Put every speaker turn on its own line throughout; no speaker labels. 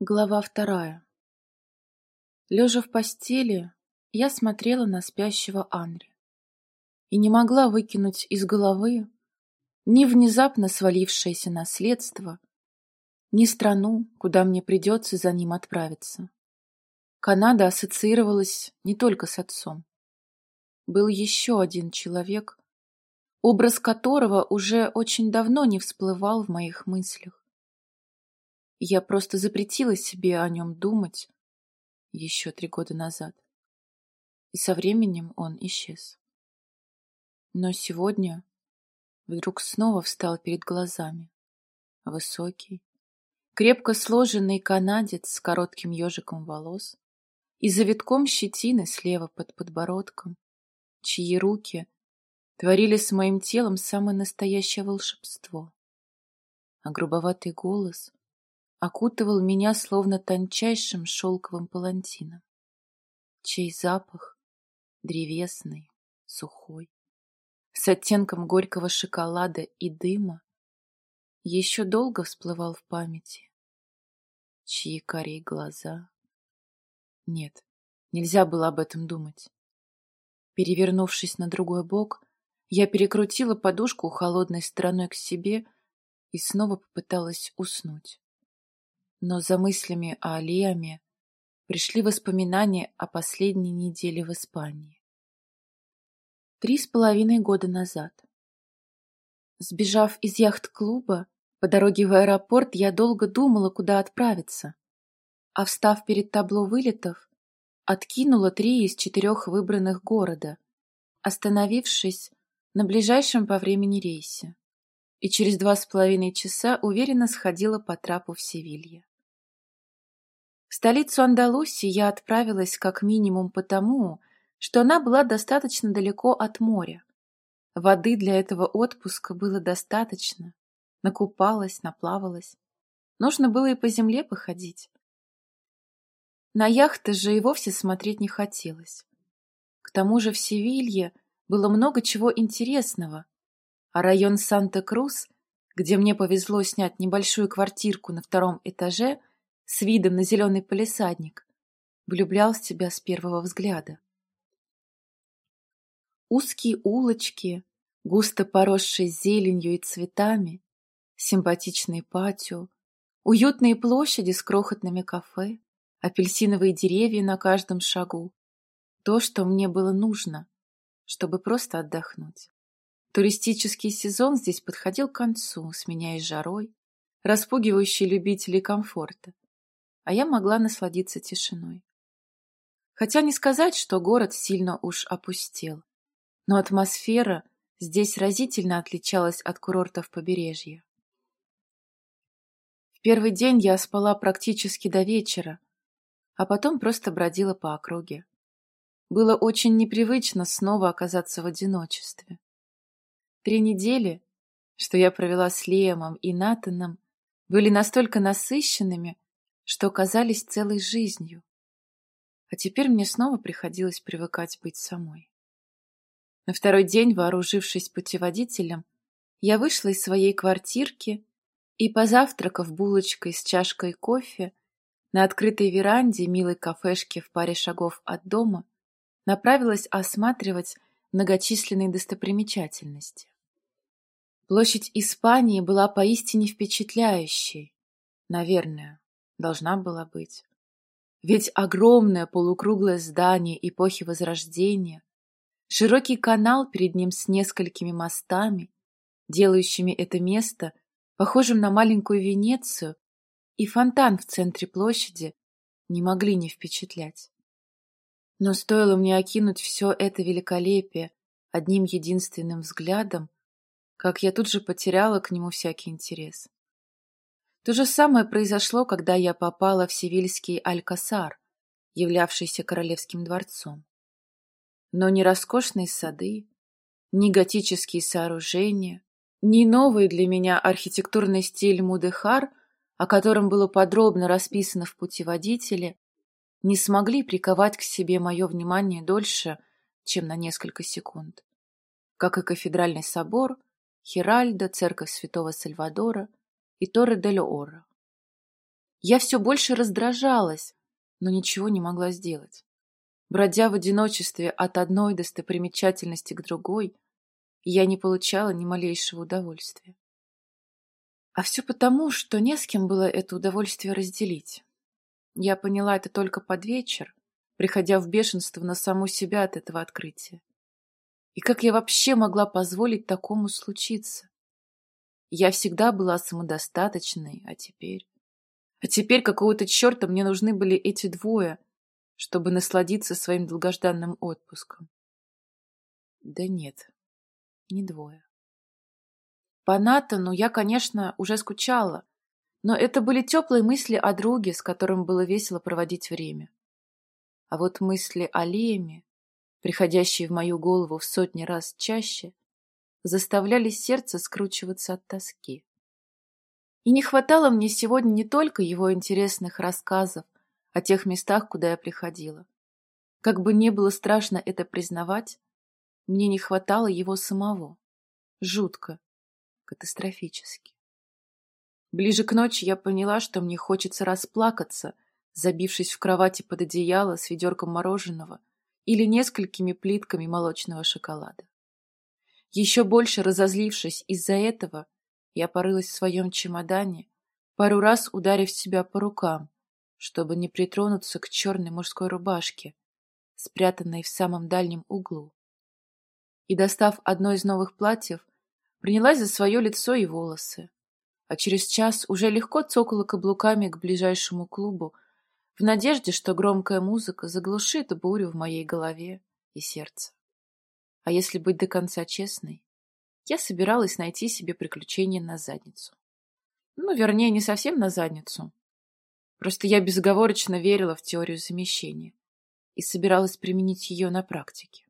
Глава вторая. Лежа в постели, я смотрела на спящего Анри и не могла выкинуть из головы ни внезапно свалившееся наследство, ни страну, куда мне придется за ним отправиться. Канада ассоциировалась не только с отцом. Был еще один человек, образ которого уже очень давно не всплывал в моих мыслях. Я просто запретила себе о нем думать еще три года назад. И со временем он исчез. Но сегодня вдруг снова встал перед глазами. Высокий, крепко сложенный канадец с коротким ежиком волос и завитком щетины слева под подбородком, чьи руки творили с моим телом самое настоящее волшебство. А грубоватый голос окутывал меня словно тончайшим шелковым палантином, чей запах древесный, сухой, с оттенком горького шоколада и дыма, еще долго всплывал в памяти, чьи карие глаза. Нет, нельзя было об этом думать. Перевернувшись на другой бок, я перекрутила подушку холодной стороной к себе и снова попыталась уснуть но за мыслями о Алиаме пришли воспоминания о последней неделе в Испании. Три с половиной года назад. Сбежав из яхт-клуба, по дороге в аэропорт я долго думала, куда отправиться, а встав перед табло вылетов, откинула три из четырех выбранных города, остановившись на ближайшем по времени рейсе, и через два с половиной часа уверенно сходила по трапу в Севилье. Столицу Андалусии я отправилась как минимум потому, что она была достаточно далеко от моря. Воды для этого отпуска было достаточно. Накупалась, наплавалась. Нужно было и по земле походить. На яхты же и вовсе смотреть не хотелось. К тому же в Севилье было много чего интересного, а район Санта-Крус, где мне повезло снять небольшую квартирку на втором этаже – с видом на зеленый полисадник, влюблял в себя с первого взгляда. Узкие улочки, густо поросшие зеленью и цветами, симпатичные патио, уютные площади с крохотными кафе, апельсиновые деревья на каждом шагу. То, что мне было нужно, чтобы просто отдохнуть. Туристический сезон здесь подходил к концу, сменяясь жарой, распугивающей любителей комфорта а я могла насладиться тишиной. Хотя не сказать, что город сильно уж опустел, но атмосфера здесь разительно отличалась от курортов побережья. В первый день я спала практически до вечера, а потом просто бродила по округе. Было очень непривычно снова оказаться в одиночестве. Три недели, что я провела с Лиэмом и Натаном, были настолько насыщенными, что казались целой жизнью. А теперь мне снова приходилось привыкать быть самой. На второй день, вооружившись путеводителем, я вышла из своей квартирки и, позавтракав булочкой с чашкой кофе, на открытой веранде милой кафешки в паре шагов от дома, направилась осматривать многочисленные достопримечательности. Площадь Испании была поистине впечатляющей, наверное должна была быть. Ведь огромное полукруглое здание эпохи Возрождения, широкий канал перед ним с несколькими мостами, делающими это место похожим на маленькую Венецию, и фонтан в центре площади не могли не впечатлять. Но стоило мне окинуть все это великолепие одним единственным взглядом, как я тут же потеряла к нему всякий интерес. То же самое произошло, когда я попала в Севильский Алькасар, являвшийся королевским дворцом. Но ни роскошные сады, ни готические сооружения, ни новый для меня архитектурный стиль Мудехар, о котором было подробно расписано в путеводителе, не смогли приковать к себе мое внимание дольше, чем на несколько секунд. Как и кафедральный собор, Хиральда, церковь святого Сальвадора — и Торре дель Оро. Я все больше раздражалась, но ничего не могла сделать. Бродя в одиночестве от одной достопримечательности к другой, я не получала ни малейшего удовольствия. А все потому, что не с кем было это удовольствие разделить. Я поняла это только под вечер, приходя в бешенство на саму себя от этого открытия. И как я вообще могла позволить такому случиться? Я всегда была самодостаточной, а теперь... А теперь какого-то черта мне нужны были эти двое, чтобы насладиться своим долгожданным отпуском. Да нет, не двое. По Натану я, конечно, уже скучала, но это были теплые мысли о друге, с которым было весело проводить время. А вот мысли о Леме, приходящие в мою голову в сотни раз чаще, заставляли сердце скручиваться от тоски. И не хватало мне сегодня не только его интересных рассказов о тех местах, куда я приходила. Как бы не было страшно это признавать, мне не хватало его самого. Жутко, катастрофически. Ближе к ночи я поняла, что мне хочется расплакаться, забившись в кровати под одеяло с ведерком мороженого или несколькими плитками молочного шоколада. Еще больше разозлившись из-за этого, я порылась в своем чемодане, пару раз ударив себя по рукам, чтобы не притронуться к черной мужской рубашке, спрятанной в самом дальнем углу. И, достав одно из новых платьев, принялась за свое лицо и волосы, а через час уже легко цокала каблуками к ближайшему клубу, в надежде, что громкая музыка заглушит бурю в моей голове и сердце. А если быть до конца честной, я собиралась найти себе приключения на задницу. Ну, вернее, не совсем на задницу. Просто я безоговорочно верила в теорию замещения и собиралась применить ее на практике.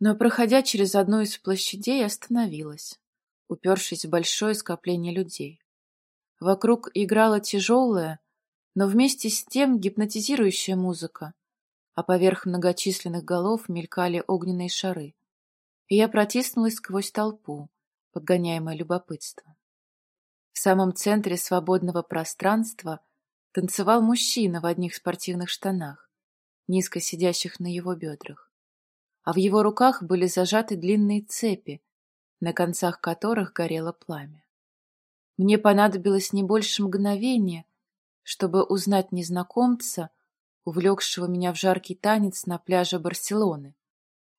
Но, проходя через одну из площадей, остановилась, упершись в большое скопление людей. Вокруг играла тяжелая, но вместе с тем гипнотизирующая музыка, а поверх многочисленных голов мелькали огненные шары и я протиснулась сквозь толпу, подгоняемая любопытством. В самом центре свободного пространства танцевал мужчина в одних спортивных штанах, низко сидящих на его бедрах, а в его руках были зажаты длинные цепи, на концах которых горело пламя. Мне понадобилось не больше мгновения, чтобы узнать незнакомца, увлекшего меня в жаркий танец на пляже Барселоны,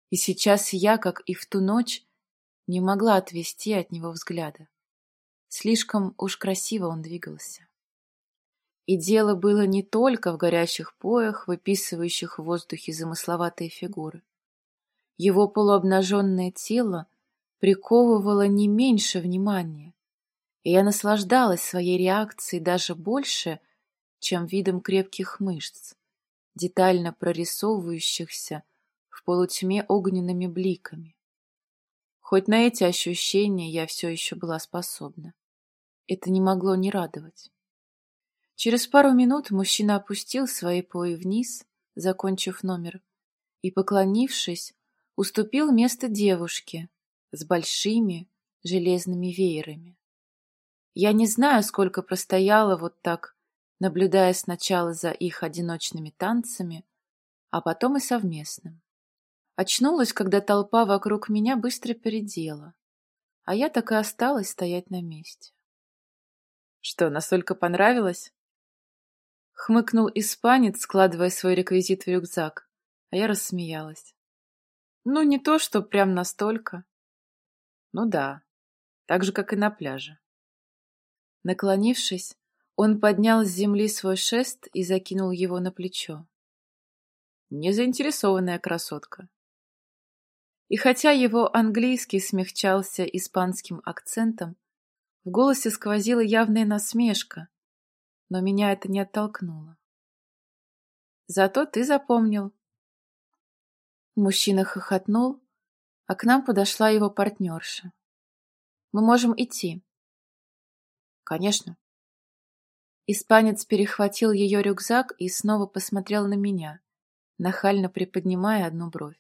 и сейчас я, как и в ту ночь, не могла отвести от него взгляда. Слишком уж красиво он двигался. И дело было не только в горящих поях, выписывающих в воздухе замысловатые фигуры. Его полуобнаженное тело приковывало не меньше внимания, и я наслаждалась своей реакцией даже больше, чем видом крепких мышц, детально прорисовывающихся в полутьме огненными бликами. Хоть на эти ощущения я все еще была способна. Это не могло не радовать. Через пару минут мужчина опустил свои пои вниз, закончив номер, и, поклонившись, уступил место девушке с большими железными веерами. Я не знаю, сколько простояла вот так, наблюдая сначала за их одиночными танцами, а потом и совместным. Очнулась, когда толпа вокруг меня быстро передела, а я так и осталась стоять на месте. Что, настолько понравилось? Хмыкнул испанец, складывая свой реквизит в рюкзак, а я рассмеялась. Ну, не то, что прям настолько. Ну да, так же, как и на пляже. Наклонившись, он поднял с земли свой шест и закинул его на плечо. Незаинтересованная красотка. И хотя его английский смягчался испанским акцентом, в голосе сквозила явная насмешка, но меня это не оттолкнуло. Зато ты запомнил. Мужчина хохотнул, а к нам подошла его партнерша. Мы можем идти. Конечно. Испанец перехватил ее рюкзак и снова посмотрел на меня, нахально приподнимая одну бровь.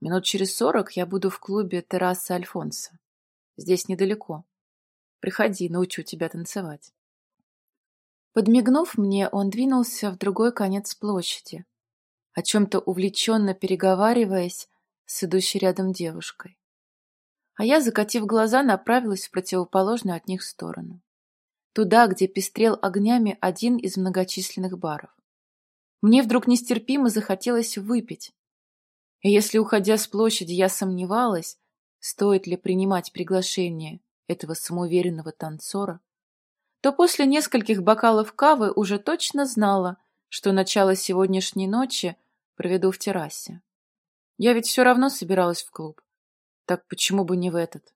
Минут через сорок я буду в клубе терраса Альфонса. Здесь недалеко. Приходи, научу тебя танцевать. Подмигнув мне, он двинулся в другой конец площади, о чем-то увлеченно переговариваясь с идущей рядом девушкой. А я, закатив глаза, направилась в противоположную от них сторону. Туда, где пестрел огнями один из многочисленных баров. Мне вдруг нестерпимо захотелось выпить. И если, уходя с площади, я сомневалась, стоит ли принимать приглашение этого самоуверенного танцора, то после нескольких бокалов кавы уже точно знала, что начало сегодняшней ночи проведу в террасе. Я ведь все равно собиралась в клуб. Так почему бы не в этот?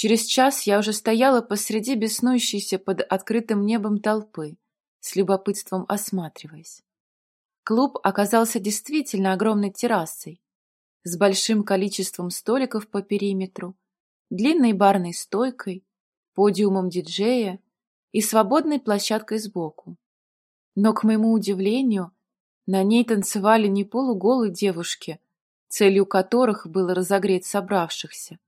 Через час я уже стояла посреди беснующейся под открытым небом толпы, с любопытством осматриваясь. Клуб оказался действительно огромной террасой, с большим количеством столиков по периметру, длинной барной стойкой, подиумом диджея и свободной площадкой сбоку. Но, к моему удивлению, на ней танцевали не полуголые девушки, целью которых было разогреть собравшихся,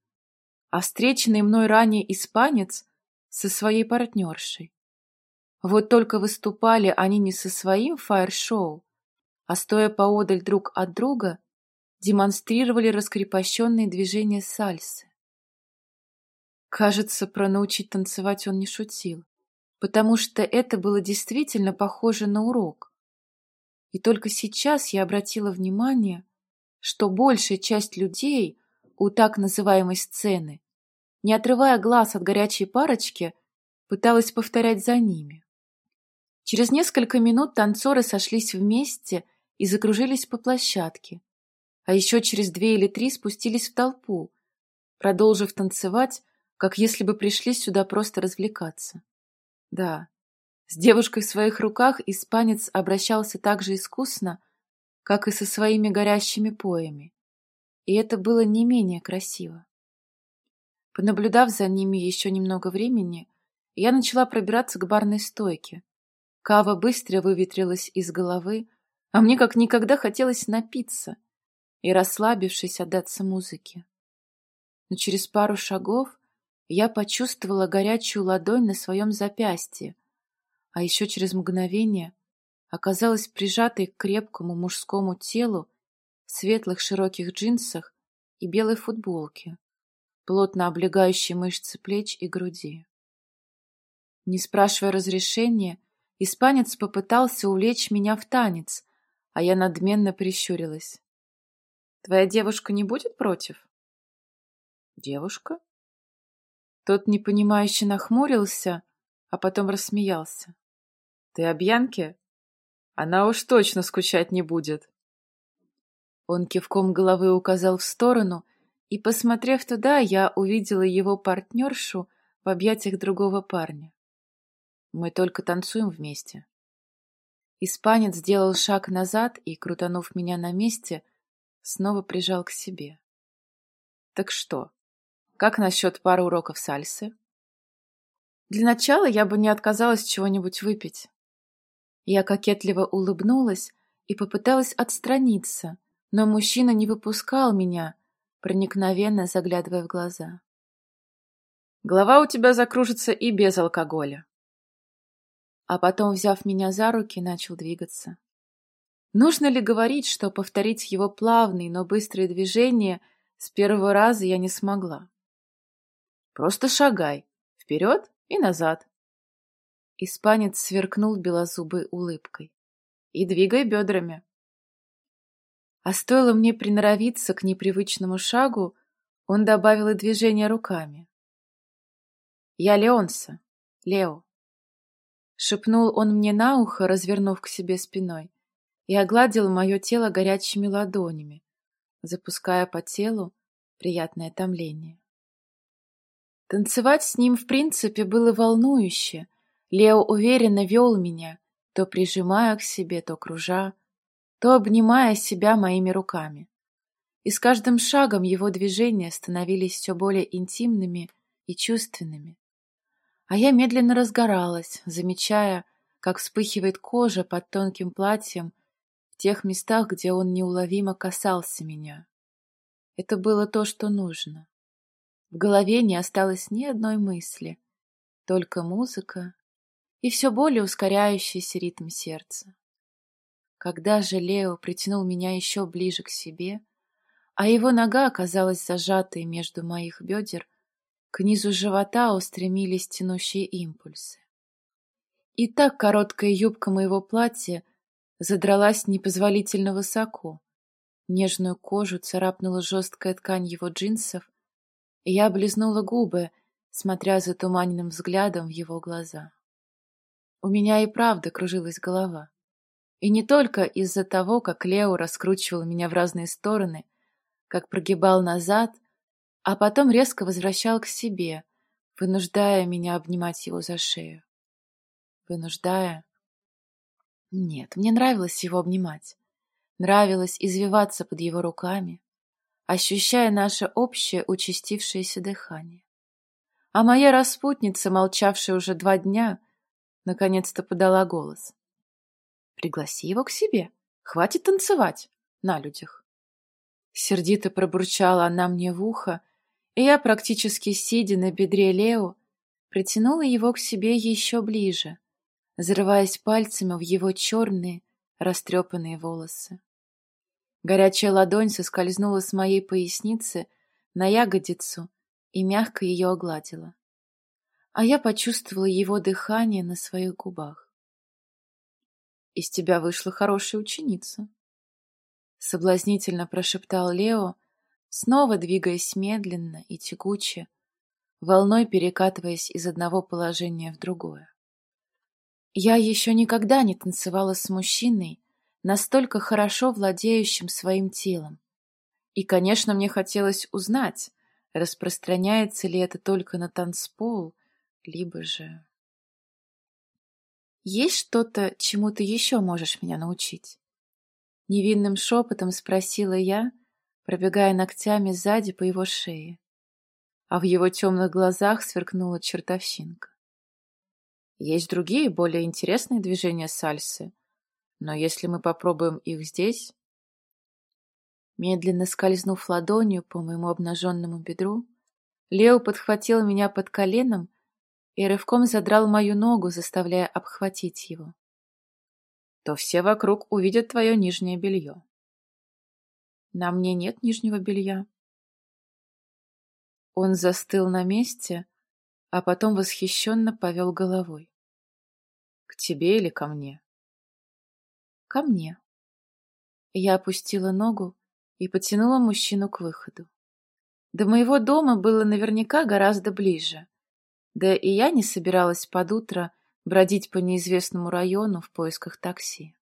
а встреченный мной ранее испанец со своей партнершей. Вот только выступали они не со своим фаер-шоу, а стоя поодаль друг от друга, демонстрировали раскрепощенные движения сальсы. Кажется, про научить танцевать он не шутил, потому что это было действительно похоже на урок. И только сейчас я обратила внимание, что большая часть людей у так называемой сцены, не отрывая глаз от горячей парочки, пыталась повторять за ними. Через несколько минут танцоры сошлись вместе и закружились по площадке, а еще через две или три спустились в толпу, продолжив танцевать, как если бы пришли сюда просто развлекаться. Да, с девушкой в своих руках испанец обращался так же искусно, как и со своими горящими поями, и это было не менее красиво. Понаблюдав за ними еще немного времени, я начала пробираться к барной стойке. Кава быстро выветрилась из головы, а мне как никогда хотелось напиться и, расслабившись, отдаться музыке. Но через пару шагов я почувствовала горячую ладонь на своем запястье, а еще через мгновение оказалась прижатой к крепкому мужскому телу в светлых широких джинсах и белой футболке, плотно облегающей мышцы плеч и груди. Не спрашивая разрешения, испанец попытался увлечь меня в танец, а я надменно прищурилась. «Твоя девушка не будет против?» «Девушка?» Тот непонимающе нахмурился, а потом рассмеялся. «Ты о Бьянке? Она уж точно скучать не будет». Он кивком головы указал в сторону, и, посмотрев туда, я увидела его партнершу в объятиях другого парня. Мы только танцуем вместе. Испанец сделал шаг назад и, крутанув меня на месте, снова прижал к себе. Так что, как насчет пары уроков сальсы? Для начала я бы не отказалась чего-нибудь выпить. Я кокетливо улыбнулась и попыталась отстраниться, но мужчина не выпускал меня, проникновенно заглядывая в глаза. Голова у тебя закружится и без алкоголя. А потом, взяв меня за руки, начал двигаться. Нужно ли говорить, что повторить его плавные, но быстрые движения с первого раза я не смогла? Просто шагай. Вперед и назад. Испанец сверкнул белозубой улыбкой. И двигай бедрами. А стоило мне приноровиться к непривычному шагу, он добавил и движение руками. «Я Леонса, Лео», — шепнул он мне на ухо, развернув к себе спиной, и огладил мое тело горячими ладонями, запуская по телу приятное томление. Танцевать с ним, в принципе, было волнующе. Лео уверенно вел меня, то прижимая к себе, то кружа, то обнимая себя моими руками. И с каждым шагом его движения становились все более интимными и чувственными. А я медленно разгоралась, замечая, как вспыхивает кожа под тонким платьем в тех местах, где он неуловимо касался меня. Это было то, что нужно. В голове не осталось ни одной мысли, только музыка и все более ускоряющийся ритм сердца. Когда же Лео притянул меня еще ближе к себе, а его нога оказалась зажатой между моих бедер, к низу живота устремились тянущие импульсы. И так короткая юбка моего платья задралась непозволительно высоко. Нежную кожу царапнула жесткая ткань его джинсов, и я облизнула губы, смотря за туманным взглядом в его глаза. У меня и правда кружилась голова. И не только из-за того, как Лео раскручивал меня в разные стороны, как прогибал назад, а потом резко возвращал к себе, вынуждая меня обнимать его за шею. Вынуждая... Нет, мне нравилось его обнимать. Нравилось извиваться под его руками, ощущая наше общее участившееся дыхание. А моя распутница, молчавшая уже два дня, наконец-то подала голос. Пригласи его к себе. Хватит танцевать на людях. Сердито пробурчала она мне в ухо, и я, практически сидя на бедре Лео, притянула его к себе еще ближе, зарываясь пальцами в его черные, растрепанные волосы. Горячая ладонь соскользнула с моей поясницы на ягодицу и мягко ее огладила. А я почувствовала его дыхание на своих губах. Из тебя вышла хорошая ученица. Соблазнительно прошептал Лео, снова двигаясь медленно и тягуче, волной перекатываясь из одного положения в другое. Я еще никогда не танцевала с мужчиной, настолько хорошо владеющим своим телом. И, конечно, мне хотелось узнать, распространяется ли это только на танцпол, либо же... Есть что-то, чему ты еще можешь меня научить? Невинным шепотом спросила я, пробегая ногтями сзади по его шее. А в его темных глазах сверкнула чертовщинка. Есть другие, более интересные движения сальсы, но если мы попробуем их здесь... Медленно скользнув ладонью по моему обнаженному бедру, Лео подхватил меня под коленом и рывком задрал мою ногу, заставляя обхватить его. То все вокруг увидят твое нижнее белье. На мне нет нижнего белья. Он застыл на месте, а потом восхищенно повел головой. К тебе или ко мне? Ко мне. Я опустила ногу и потянула мужчину к выходу. До моего дома было наверняка гораздо ближе. Да и я не собиралась под утро бродить по неизвестному району в поисках такси.